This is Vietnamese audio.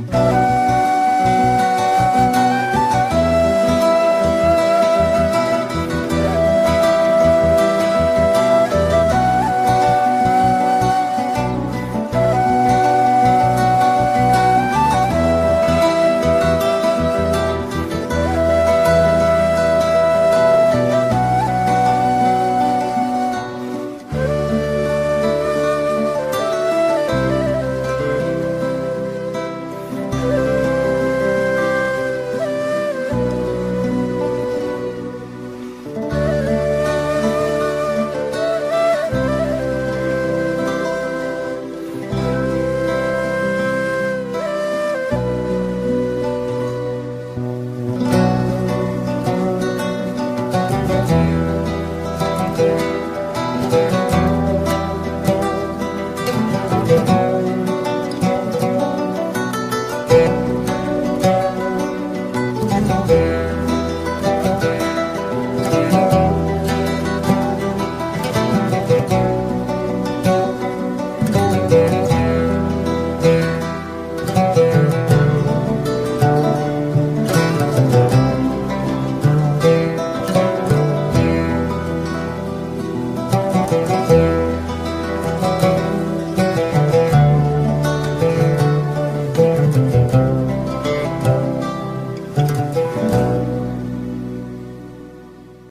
Música